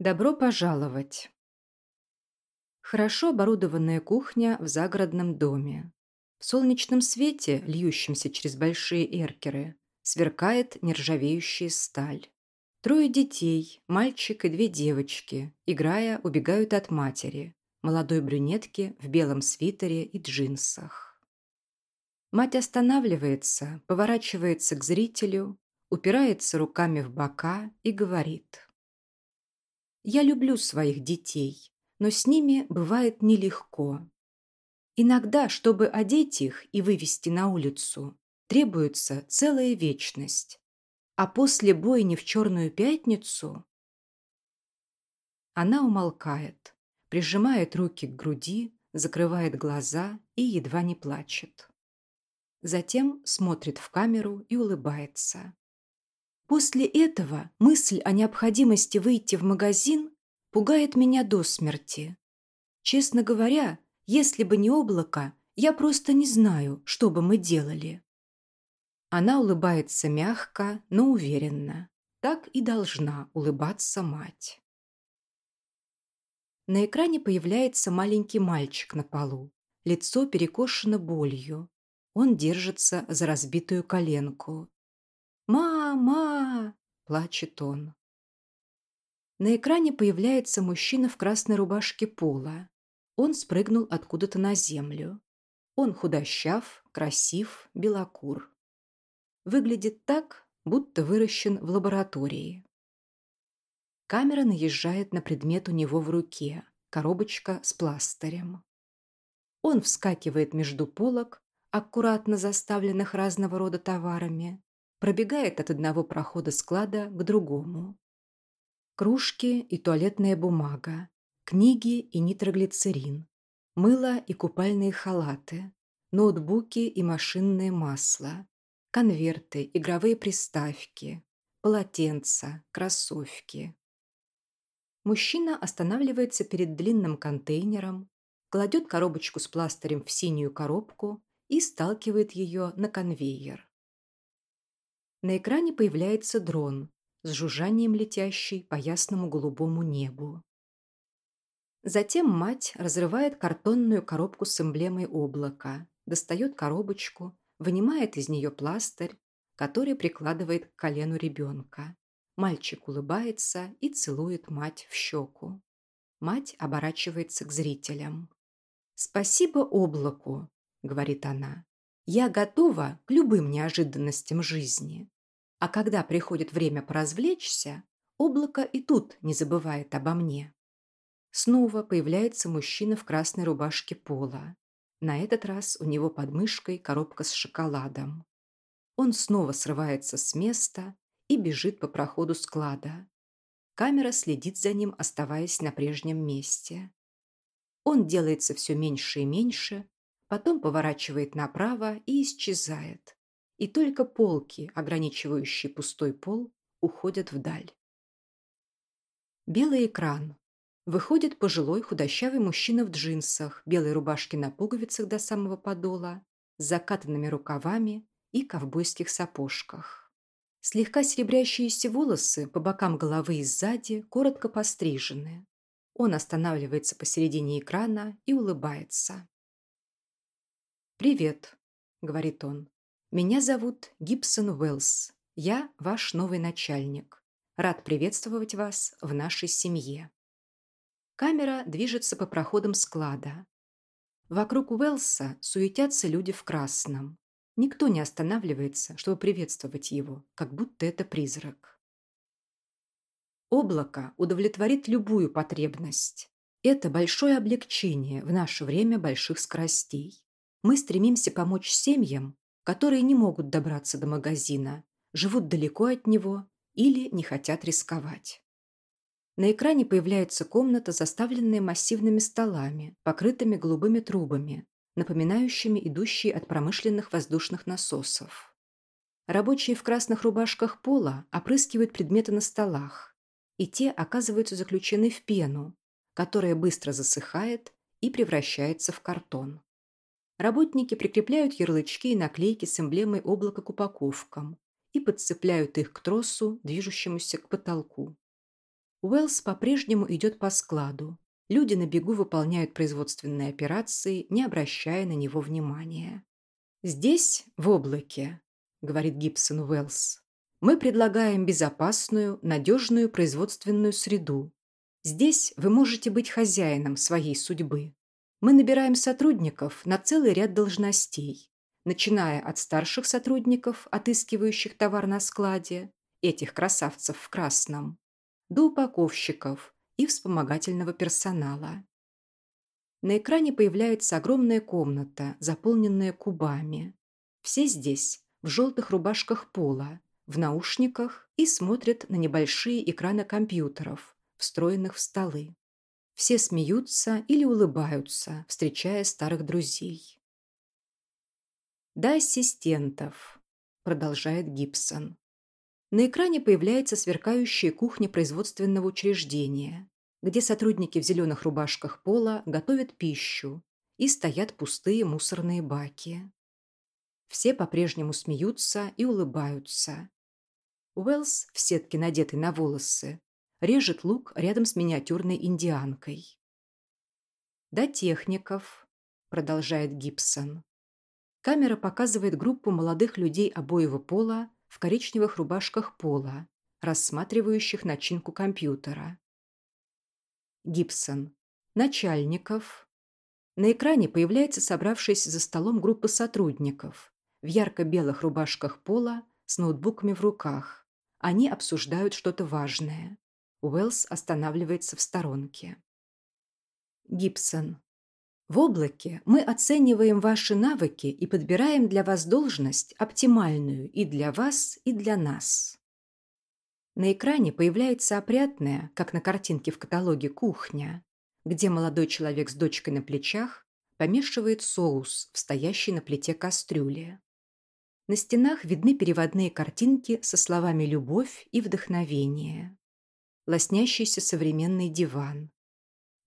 Добро пожаловать! Хорошо оборудованная кухня в загородном доме. В солнечном свете, льющемся через большие эркеры, сверкает нержавеющая сталь. Трое детей, мальчик и две девочки, играя, убегают от матери, молодой брюнетки в белом свитере и джинсах. Мать останавливается, поворачивается к зрителю, упирается руками в бока и говорит – я люблю своих детей, но с ними бывает нелегко. Иногда, чтобы одеть их и вывести на улицу, требуется целая вечность. А после бойни в Черную Пятницу она умолкает, прижимает руки к груди, закрывает глаза и едва не плачет. Затем смотрит в камеру и улыбается. После этого мысль о необходимости выйти в магазин пугает меня до смерти. Честно говоря, если бы не облако, я просто не знаю, что бы мы делали. Она улыбается мягко, но уверенно. Так и должна улыбаться мать. На экране появляется маленький мальчик на полу. Лицо перекошено болью. Он держится за разбитую коленку. «Мама!» – плачет он. На экране появляется мужчина в красной рубашке пола. Он спрыгнул откуда-то на землю. Он худощав, красив, белокур. Выглядит так, будто выращен в лаборатории. Камера наезжает на предмет у него в руке, коробочка с пластырем. Он вскакивает между полок, аккуратно заставленных разного рода товарами, пробегает от одного прохода склада к другому. Кружки и туалетная бумага, книги и нитроглицерин, мыло и купальные халаты, ноутбуки и машинное масло, конверты, игровые приставки, полотенца, кроссовки. Мужчина останавливается перед длинным контейнером, кладет коробочку с пластырем в синюю коробку и сталкивает ее на конвейер. На экране появляется дрон с жужжанием летящий по ясному голубому небу. Затем мать разрывает картонную коробку с эмблемой облака, достает коробочку, вынимает из нее пластырь, который прикладывает к колену ребенка. Мальчик улыбается и целует мать в щеку. Мать оборачивается к зрителям. «Спасибо облаку», — говорит она. Я готова к любым неожиданностям жизни. А когда приходит время поразвлечься, облако и тут не забывает обо мне. Снова появляется мужчина в красной рубашке пола. На этот раз у него под мышкой коробка с шоколадом. Он снова срывается с места и бежит по проходу склада. Камера следит за ним, оставаясь на прежнем месте. Он делается все меньше и меньше, потом поворачивает направо и исчезает. И только полки, ограничивающие пустой пол, уходят вдаль. Белый экран. Выходит пожилой худощавый мужчина в джинсах, белой рубашке на пуговицах до самого подола, с закатанными рукавами и ковбойских сапожках. Слегка серебрящиеся волосы по бокам головы и сзади коротко пострижены. Он останавливается посередине экрана и улыбается. «Привет», — говорит он. «Меня зовут Гибсон Уэллс. Я ваш новый начальник. Рад приветствовать вас в нашей семье». Камера движется по проходам склада. Вокруг Уэллса суетятся люди в красном. Никто не останавливается, чтобы приветствовать его, как будто это призрак. Облако удовлетворит любую потребность. Это большое облегчение в наше время больших скоростей. Мы стремимся помочь семьям, которые не могут добраться до магазина, живут далеко от него или не хотят рисковать. На экране появляется комната, заставленная массивными столами, покрытыми голубыми трубами, напоминающими идущие от промышленных воздушных насосов. Рабочие в красных рубашках пола опрыскивают предметы на столах, и те оказываются заключены в пену, которая быстро засыхает и превращается в картон. Работники прикрепляют ярлычки и наклейки с эмблемой облака к упаковкам и подцепляют их к тросу, движущемуся к потолку. Уэллс по-прежнему идет по складу. Люди на бегу выполняют производственные операции, не обращая на него внимания. «Здесь, в облаке», — говорит Гибсон Уэллс, «мы предлагаем безопасную, надежную производственную среду. Здесь вы можете быть хозяином своей судьбы. Мы набираем сотрудников на целый ряд должностей, начиная от старших сотрудников, отыскивающих товар на складе, этих красавцев в красном, до упаковщиков и вспомогательного персонала. На экране появляется огромная комната, заполненная кубами. Все здесь в желтых рубашках пола, в наушниках и смотрят на небольшие экраны компьютеров, встроенных в столы. Все смеются или улыбаются, встречая старых друзей. «До ассистентов», – продолжает Гибсон. На экране появляется сверкающая кухня производственного учреждения, где сотрудники в зеленых рубашках пола готовят пищу и стоят пустые мусорные баки. Все по-прежнему смеются и улыбаются. Уэллс в сетке, надетой на волосы, режет лук рядом с миниатюрной индианкой. «До техников», – продолжает Гибсон. Камера показывает группу молодых людей обоего пола в коричневых рубашках пола, рассматривающих начинку компьютера. Гибсон. Начальников. На экране появляется собравшаяся за столом группа сотрудников в ярко-белых рубашках пола с ноутбуками в руках. Они обсуждают что-то важное. Уэллс останавливается в сторонке. Гибсон. В облаке мы оцениваем ваши навыки и подбираем для вас должность оптимальную и для вас, и для нас. На экране появляется опрятная, как на картинке в каталоге, кухня, где молодой человек с дочкой на плечах помешивает соус в стоящей на плите кастрюле. На стенах видны переводные картинки со словами «любовь» и «вдохновение». Лоснящийся современный диван,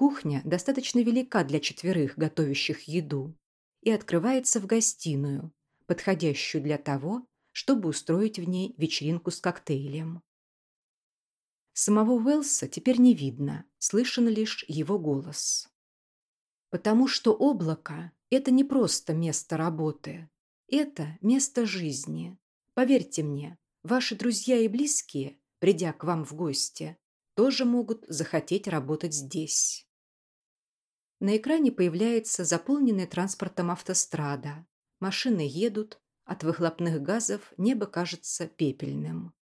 Кухня достаточно велика для четверых, готовящих еду, и открывается в гостиную, подходящую для того, чтобы устроить в ней вечеринку с коктейлем. Самого Уэлса теперь не видно, слышен лишь его голос. Потому что облако – это не просто место работы, это место жизни. Поверьте мне, ваши друзья и близкие, придя к вам в гости, тоже могут захотеть работать здесь. На экране появляется заполненная транспортом автострада. Машины едут, от выхлопных газов небо кажется пепельным.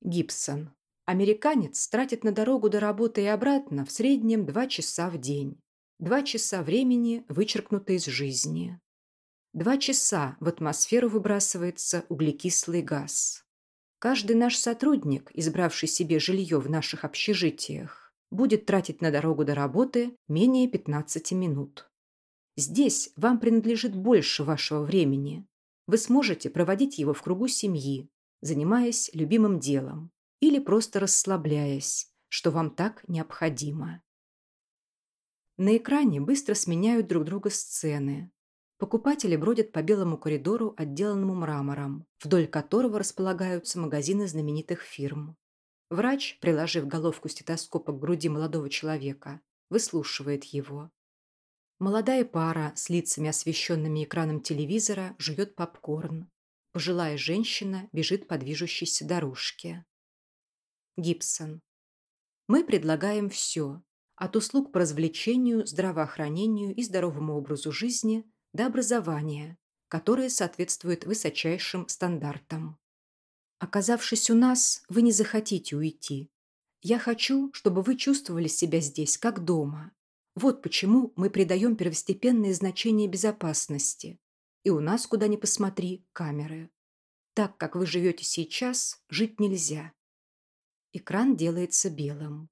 Гибсон. Американец тратит на дорогу до работы и обратно в среднем два часа в день. Два часа времени вычеркнуто из жизни. Два часа в атмосферу выбрасывается углекислый газ. Каждый наш сотрудник, избравший себе жилье в наших общежитиях, будет тратить на дорогу до работы менее 15 минут. Здесь вам принадлежит больше вашего времени. Вы сможете проводить его в кругу семьи, занимаясь любимым делом или просто расслабляясь, что вам так необходимо. На экране быстро сменяют друг друга сцены. Покупатели бродят по белому коридору, отделанному мрамором, вдоль которого располагаются магазины знаменитых фирм. Врач, приложив головку стетоскопа к груди молодого человека, выслушивает его. Молодая пара с лицами, освещенными экраном телевизора, жует попкорн. Пожилая женщина бежит по движущейся дорожке. Гибсон. Мы предлагаем все. От услуг по развлечению, здравоохранению и здоровому образу жизни до образования, которое соответствует высочайшим стандартам. Оказавшись у нас, вы не захотите уйти. Я хочу, чтобы вы чувствовали себя здесь, как дома. Вот почему мы придаем первостепенное значение безопасности. И у нас, куда ни посмотри, камеры. Так, как вы живете сейчас, жить нельзя. Экран делается белым.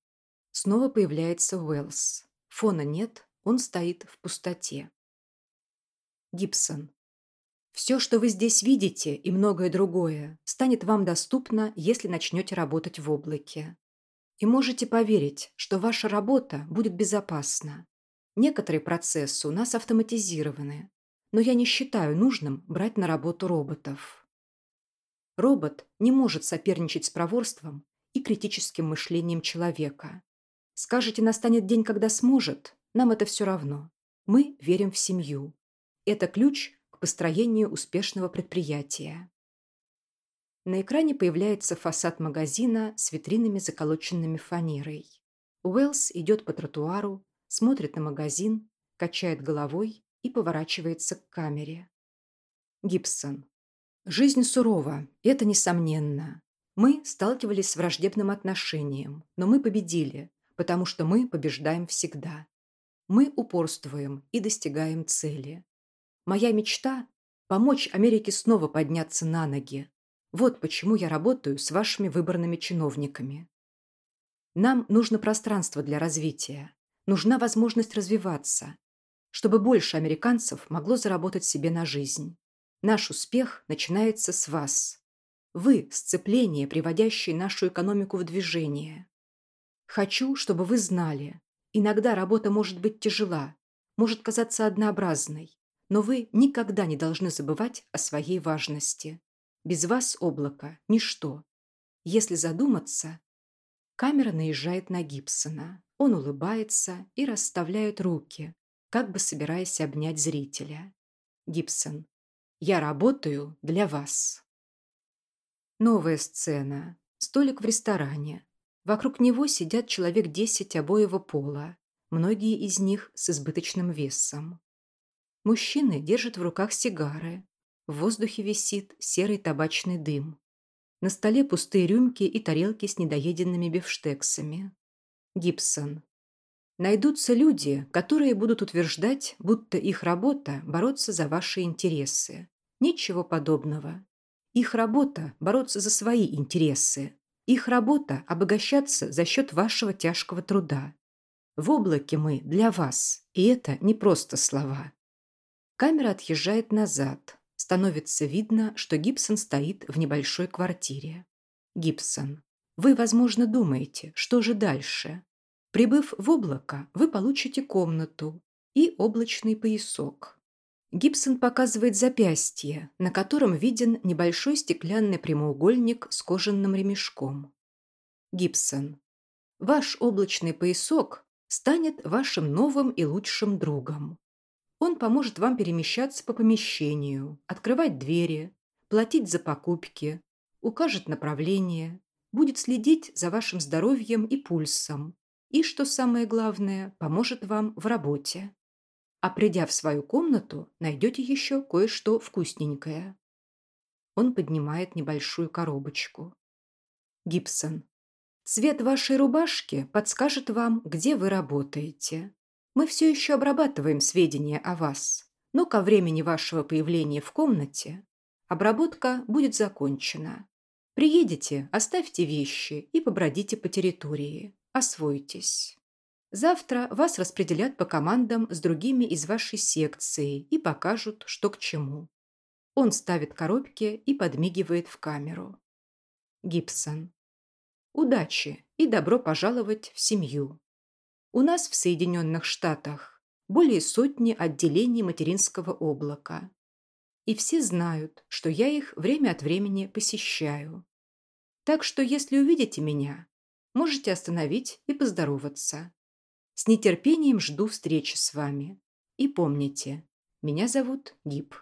Снова появляется Уэллс. Фона нет, он стоит в пустоте. Гибсон. Все, что вы здесь видите, и многое другое, станет вам доступно, если начнете работать в облаке. И можете поверить, что ваша работа будет безопасна. Некоторые процессы у нас автоматизированы, но я не считаю нужным брать на работу роботов. Робот не может соперничать с проворством и критическим мышлением человека. Скажете, настанет день, когда сможет, нам это все равно. Мы верим в семью. Это ключ к построению успешного предприятия. На экране появляется фасад магазина с витринами, заколоченными фанерой. Уэллс идет по тротуару, смотрит на магазин, качает головой и поворачивается к камере. Гибсон. Жизнь сурова, это несомненно. Мы сталкивались с враждебным отношением, но мы победили, потому что мы побеждаем всегда. Мы упорствуем и достигаем цели. Моя мечта – помочь Америке снова подняться на ноги. Вот почему я работаю с вашими выборными чиновниками. Нам нужно пространство для развития, нужна возможность развиваться, чтобы больше американцев могло заработать себе на жизнь. Наш успех начинается с вас. Вы – сцепление, приводящее нашу экономику в движение. Хочу, чтобы вы знали, иногда работа может быть тяжела, может казаться однообразной, но вы никогда не должны забывать о своей важности. Без вас облако – ничто. Если задуматься, камера наезжает на Гибсона. Он улыбается и расставляет руки, как бы собираясь обнять зрителя. Гибсон. Я работаю для вас. Новая сцена. Столик в ресторане. Вокруг него сидят человек десять обоего пола, многие из них с избыточным весом. Мужчины держат в руках сигары. В воздухе висит серый табачный дым. На столе пустые рюмки и тарелки с недоеденными бифштексами. Гибсон. Найдутся люди, которые будут утверждать, будто их работа – бороться за ваши интересы. Ничего подобного. Их работа – бороться за свои интересы. Их работа – обогащаться за счет вашего тяжкого труда. В облаке мы для вас, и это не просто слова. Камера отъезжает назад. Становится видно, что Гибсон стоит в небольшой квартире. Гибсон. Вы, возможно, думаете, что же дальше? Прибыв в облако, вы получите комнату и облачный поясок. Гибсон показывает запястье, на котором виден небольшой стеклянный прямоугольник с кожаным ремешком. Гибсон. Ваш облачный поясок станет вашим новым и лучшим другом. Он поможет вам перемещаться по помещению, открывать двери, платить за покупки, укажет направление, будет следить за вашим здоровьем и пульсом, и, что самое главное, поможет вам в работе. А придя в свою комнату, найдете еще кое-что вкусненькое. Он поднимает небольшую коробочку. Гибсон. Цвет вашей рубашки подскажет вам, где вы работаете. Мы все еще обрабатываем сведения о вас, но ко времени вашего появления в комнате обработка будет закончена. Приедете, оставьте вещи и побродите по территории. Освойтесь. Завтра вас распределят по командам с другими из вашей секции и покажут, что к чему. Он ставит коробки и подмигивает в камеру. Гибсон. Удачи и добро пожаловать в семью. У нас в Соединенных Штатах более сотни отделений материнского облака. И все знают, что я их время от времени посещаю. Так что если увидите меня, можете остановить и поздороваться. С нетерпением жду встречи с вами. И помните, меня зовут Гиб.